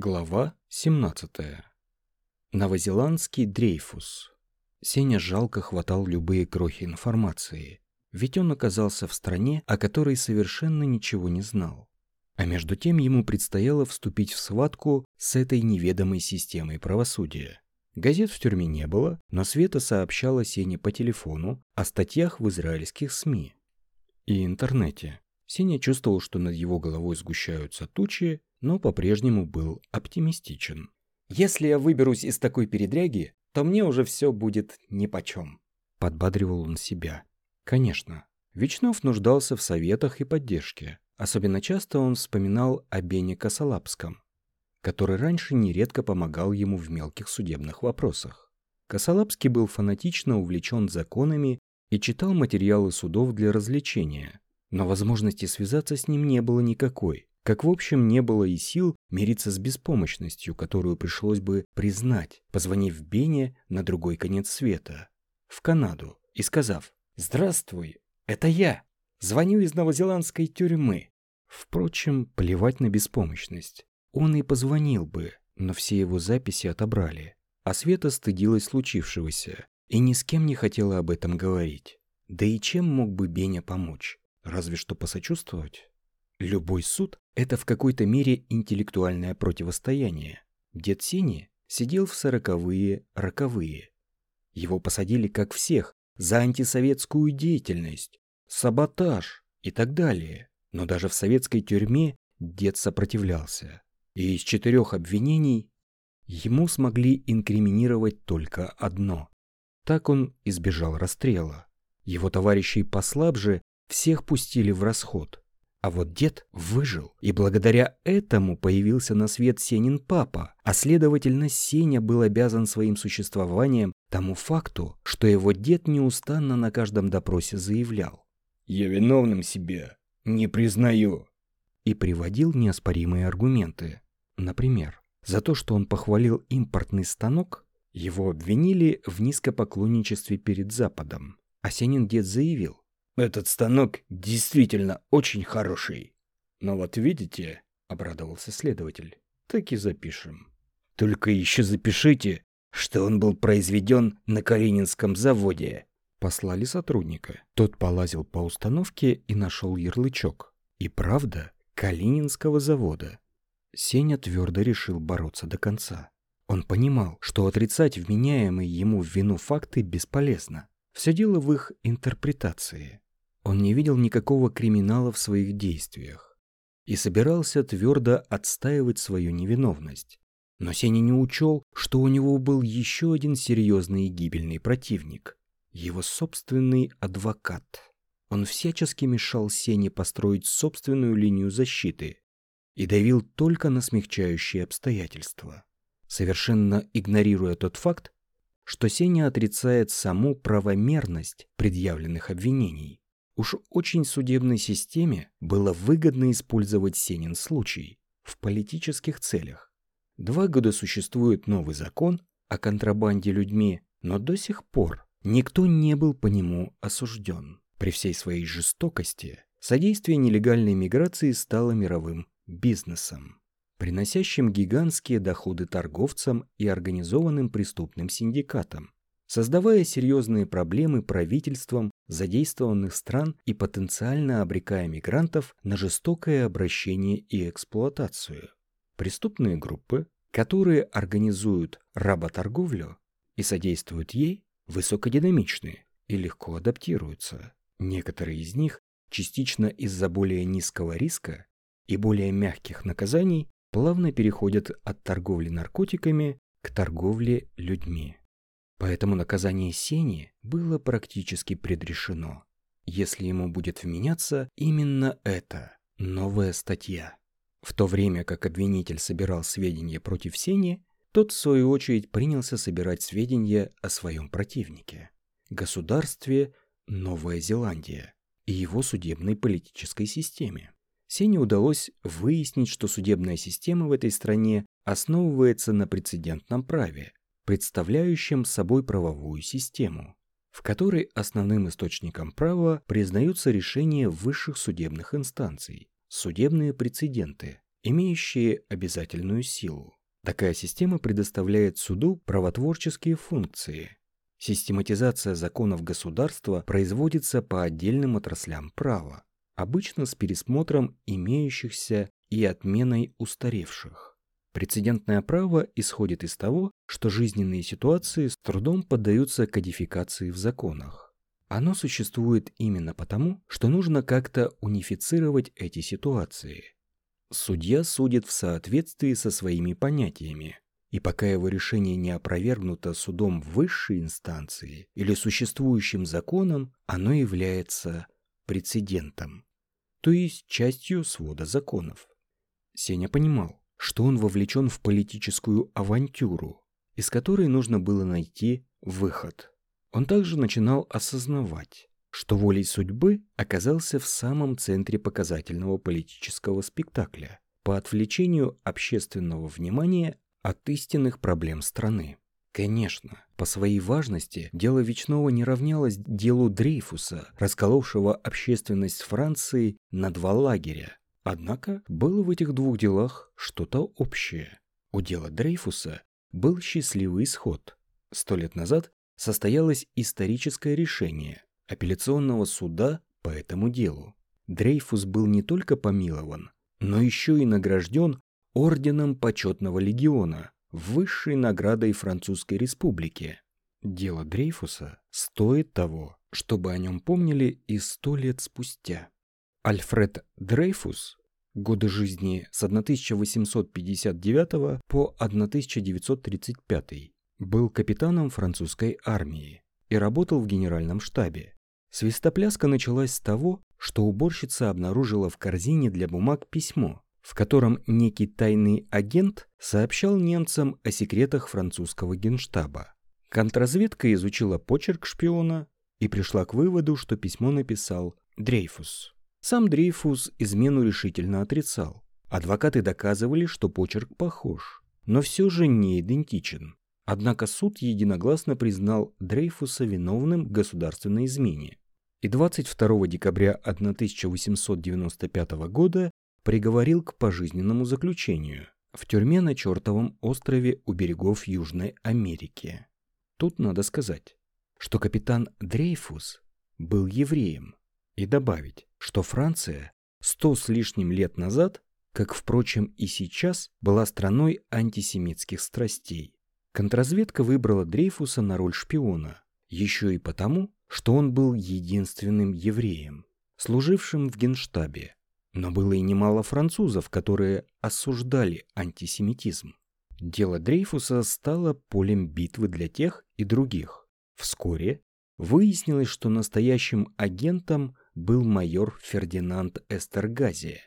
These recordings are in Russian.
Глава 17. Новозеландский Дрейфус. Сеня жалко хватал любые крохи информации, ведь он оказался в стране, о которой совершенно ничего не знал. А между тем ему предстояло вступить в схватку с этой неведомой системой правосудия. Газет в тюрьме не было, но Света сообщала Сене по телефону о статьях в израильских СМИ и интернете. Сеня чувствовал, что над его головой сгущаются тучи, но по-прежнему был оптимистичен. «Если я выберусь из такой передряги, то мне уже все будет нипочем», — подбадривал он себя. Конечно, Вечнов нуждался в советах и поддержке. Особенно часто он вспоминал о Бене Косолапском, который раньше нередко помогал ему в мелких судебных вопросах. Косолапский был фанатично увлечен законами и читал материалы судов для развлечения, но возможности связаться с ним не было никакой. Как в общем не было и сил мириться с беспомощностью, которую пришлось бы признать, позвонив Бене на другой конец света, в Канаду, и сказав «Здравствуй, это я, звоню из новозеландской тюрьмы». Впрочем, плевать на беспомощность. Он и позвонил бы, но все его записи отобрали. А Света стыдилась случившегося и ни с кем не хотела об этом говорить. Да и чем мог бы Беня помочь? Разве что посочувствовать? Любой суд – это в какой-то мере интеллектуальное противостояние. Дед Сини сидел в сороковые, роковые. Его посадили, как всех, за антисоветскую деятельность, саботаж и так далее. Но даже в советской тюрьме дед сопротивлялся. И из четырех обвинений ему смогли инкриминировать только одно. Так он избежал расстрела. Его товарищей послабже всех пустили в расход. А вот дед выжил, и благодаря этому появился на свет Сенин папа, а следовательно Сеня был обязан своим существованием тому факту, что его дед неустанно на каждом допросе заявлял «Я виновным себя не признаю» и приводил неоспоримые аргументы. Например, за то, что он похвалил импортный станок, его обвинили в низкопоклонничестве перед Западом. А Сенин дед заявил, этот станок действительно очень хороший. Но вот видите, обрадовался следователь, так и запишем. Только еще запишите, что он был произведен на Калининском заводе. Послали сотрудника. Тот полазил по установке и нашел ярлычок. И правда, Калининского завода. Сеня твердо решил бороться до конца. Он понимал, что отрицать вменяемые ему в вину факты бесполезно. Все дело в их интерпретации. Он не видел никакого криминала в своих действиях и собирался твердо отстаивать свою невиновность. Но Сеня не учел, что у него был еще один серьезный и гибельный противник – его собственный адвокат. Он всячески мешал Сене построить собственную линию защиты и давил только на смягчающие обстоятельства, совершенно игнорируя тот факт, что Сеня отрицает саму правомерность предъявленных обвинений. Уж очень судебной системе было выгодно использовать Сенин случай в политических целях. Два года существует новый закон о контрабанде людьми, но до сих пор никто не был по нему осужден. При всей своей жестокости содействие нелегальной миграции стало мировым бизнесом, приносящим гигантские доходы торговцам и организованным преступным синдикатам создавая серьезные проблемы правительствам задействованных стран и потенциально обрекая мигрантов на жестокое обращение и эксплуатацию. Преступные группы, которые организуют работорговлю и содействуют ей, высокодинамичны и легко адаптируются. Некоторые из них частично из-за более низкого риска и более мягких наказаний плавно переходят от торговли наркотиками к торговле людьми. Поэтому наказание Сени было практически предрешено, если ему будет вменяться именно эта новая статья. В то время как обвинитель собирал сведения против Сени, тот, в свою очередь, принялся собирать сведения о своем противнике – государстве Новая Зеландия и его судебной политической системе. Сене удалось выяснить, что судебная система в этой стране основывается на прецедентном праве, представляющим собой правовую систему, в которой основным источником права признаются решения высших судебных инстанций, судебные прецеденты. имеющие обязательную силу. Такая система предоставляет суду правотворческие функции. Систематизация законов государства производится по отдельным отраслям права, обычно с пересмотром имеющихся и отменой устаревших. Прецедентное право исходит из того, что жизненные ситуации с трудом поддаются кодификации в законах. Оно существует именно потому, что нужно как-то унифицировать эти ситуации. Судья судит в соответствии со своими понятиями, и пока его решение не опровергнуто судом высшей инстанции или существующим законом, оно является прецедентом, то есть частью свода законов. Сеня понимал, что он вовлечен в политическую авантюру, из которой нужно было найти выход. Он также начинал осознавать, что волей судьбы оказался в самом центре показательного политического спектакля по отвлечению общественного внимания от истинных проблем страны. Конечно, по своей важности дело Вечного не равнялось делу Дрейфуса, расколовшего общественность Франции на два лагеря. Однако было в этих двух делах что-то общее. У дела Дрейфуса был счастливый исход. Сто лет назад состоялось историческое решение апелляционного суда по этому делу. Дрейфус был не только помилован, но еще и награжден орденом почетного легиона, высшей наградой Французской республики. Дело Дрейфуса стоит того, чтобы о нем помнили и сто лет спустя. Альфред Дрейфус, годы жизни с 1859 по 1935, был капитаном французской армии и работал в генеральном штабе. Свистопляска началась с того, что уборщица обнаружила в корзине для бумаг письмо, в котором некий тайный агент сообщал немцам о секретах французского генштаба. Контрразведка изучила почерк шпиона и пришла к выводу, что письмо написал Дрейфус. Сам Дрейфус измену решительно отрицал. Адвокаты доказывали, что почерк похож, но все же не идентичен. Однако суд единогласно признал Дрейфуса виновным в государственной измене. И 22 декабря 1895 года приговорил к пожизненному заключению в тюрьме на чертовом острове у берегов Южной Америки. Тут надо сказать, что капитан Дрейфус был евреем, и добавить, что Франция сто с лишним лет назад, как, впрочем, и сейчас, была страной антисемитских страстей. Контрразведка выбрала Дрейфуса на роль шпиона, еще и потому, что он был единственным евреем, служившим в генштабе. Но было и немало французов, которые осуждали антисемитизм. Дело Дрейфуса стало полем битвы для тех и других. Вскоре выяснилось, что настоящим агентом был майор Фердинанд Эстергази,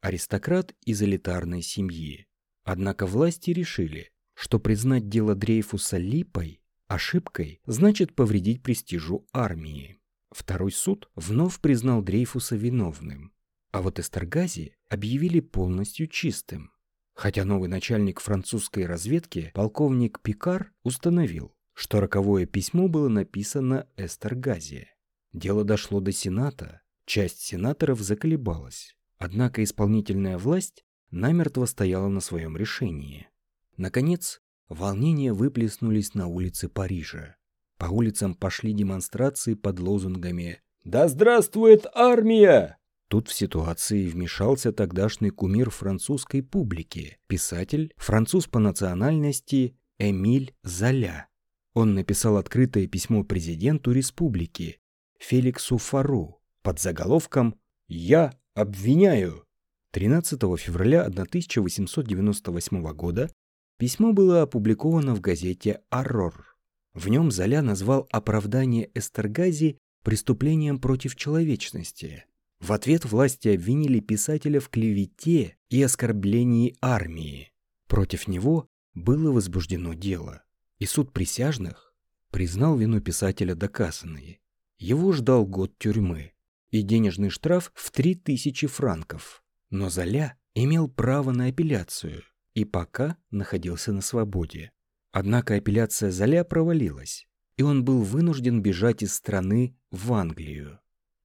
аристократ из элитарной семьи. Однако власти решили, что признать дело Дрейфуса липой, ошибкой, значит повредить престижу армии. Второй суд вновь признал Дрейфуса виновным, а вот Эстергази объявили полностью чистым. Хотя новый начальник французской разведки, полковник Пикар, установил, что роковое письмо было написано Эстергази. Дело дошло до Сената, часть сенаторов заколебалась. Однако исполнительная власть намертво стояла на своем решении. Наконец, волнения выплеснулись на улицы Парижа. По улицам пошли демонстрации под лозунгами «Да здравствует армия!». Тут в ситуации вмешался тогдашний кумир французской публики, писатель, француз по национальности Эмиль Золя. Он написал открытое письмо президенту республики Феликсу Фару под заголовком «Я обвиняю». 13 февраля 1898 года Письмо было опубликовано в газете «Аррор». В нем Золя назвал оправдание Эстергази преступлением против человечности. В ответ власти обвинили писателя в клевете и оскорблении армии. Против него было возбуждено дело, и суд присяжных признал вину писателя доказанной. Его ждал год тюрьмы и денежный штраф в 3000 франков. Но Золя имел право на апелляцию – и пока находился на свободе. Однако апелляция Золя провалилась, и он был вынужден бежать из страны в Англию.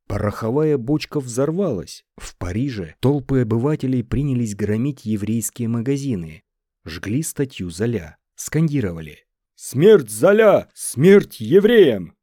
Пороховая бочка взорвалась. В Париже толпы обывателей принялись громить еврейские магазины. Жгли статью Золя. Скандировали. «Смерть Золя! Смерть евреям!»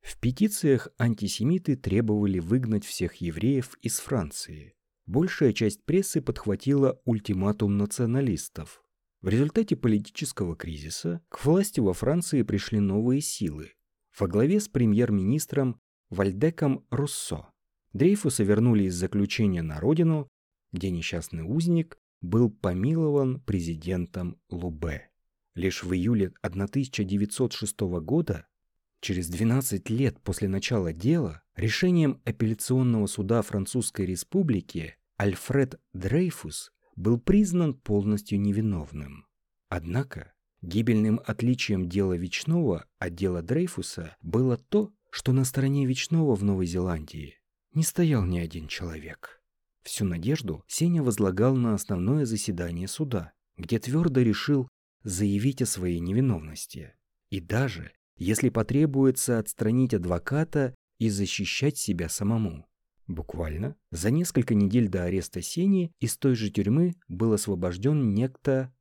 В петициях антисемиты требовали выгнать всех евреев из Франции. Большая часть прессы подхватила ультиматум националистов. В результате политического кризиса к власти во Франции пришли новые силы. Во главе с премьер-министром Вальдеком Руссо. Дрейфуса вернули из заключения на родину, где несчастный узник был помилован президентом Лубе. Лишь в июле 1906 года, через 12 лет после начала дела, решением апелляционного суда Французской Республики Альфред Дрейфус был признан полностью невиновным. Однако гибельным отличием дела Вечного от дела Дрейфуса было то, что на стороне Вечного в Новой Зеландии не стоял ни один человек. Всю надежду Сеня возлагал на основное заседание суда, где твердо решил заявить о своей невиновности. И даже, если потребуется отстранить адвоката и защищать себя самому. Буквально за несколько недель до ареста Сени из той же тюрьмы был освобожден некто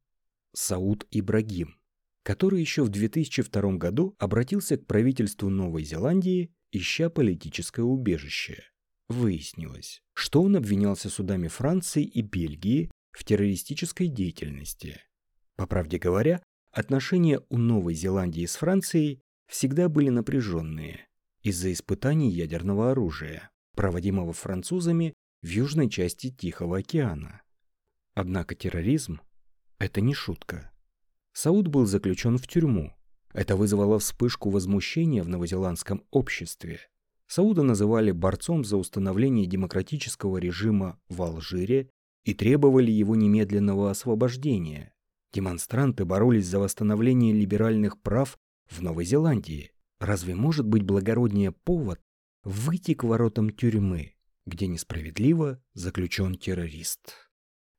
Сауд Ибрагим, который еще в 2002 году обратился к правительству Новой Зеландии, ища политическое убежище. Выяснилось, что он обвинялся судами Франции и Бельгии в террористической деятельности. По правде говоря, отношения у Новой Зеландии с Францией всегда были напряженные из-за испытаний ядерного оружия, проводимого французами в южной части Тихого океана. Однако терроризм – это не шутка. Сауд был заключен в тюрьму. Это вызвало вспышку возмущения в новозеландском обществе. Сауда называли борцом за установление демократического режима в Алжире и требовали его немедленного освобождения. Демонстранты боролись за восстановление либеральных прав в Новой Зеландии. Разве может быть благороднее повод выйти к воротам тюрьмы, где несправедливо заключен террорист?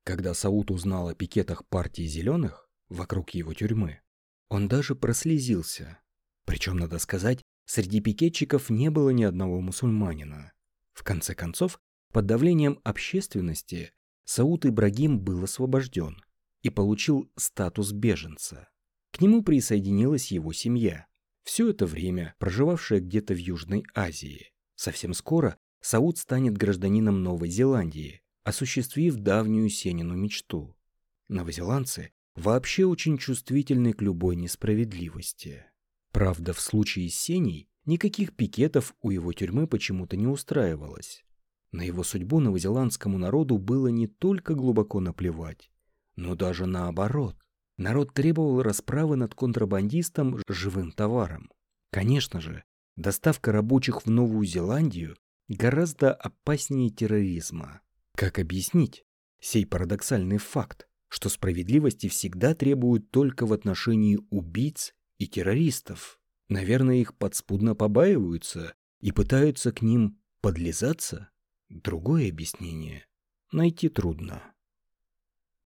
Когда Сауд узнал о пикетах партии «Зеленых», вокруг его тюрьмы. Он даже прослезился. Причем, надо сказать, среди пикетчиков не было ни одного мусульманина. В конце концов, под давлением общественности Сауд Ибрагим был освобожден и получил статус беженца. К нему присоединилась его семья, все это время проживавшая где-то в Южной Азии. Совсем скоро Сауд станет гражданином Новой Зеландии, осуществив давнюю Сенину мечту. Новозеландцы вообще очень чувствительны к любой несправедливости. Правда, в случае с Сеней никаких пикетов у его тюрьмы почему-то не устраивалось. На его судьбу новозеландскому народу было не только глубоко наплевать, но даже наоборот. Народ требовал расправы над контрабандистом живым товаром. Конечно же, доставка рабочих в Новую Зеландию гораздо опаснее терроризма. Как объяснить сей парадоксальный факт? что справедливости всегда требуют только в отношении убийц и террористов. Наверное, их подспудно побаиваются и пытаются к ним подлизаться. Другое объяснение найти трудно.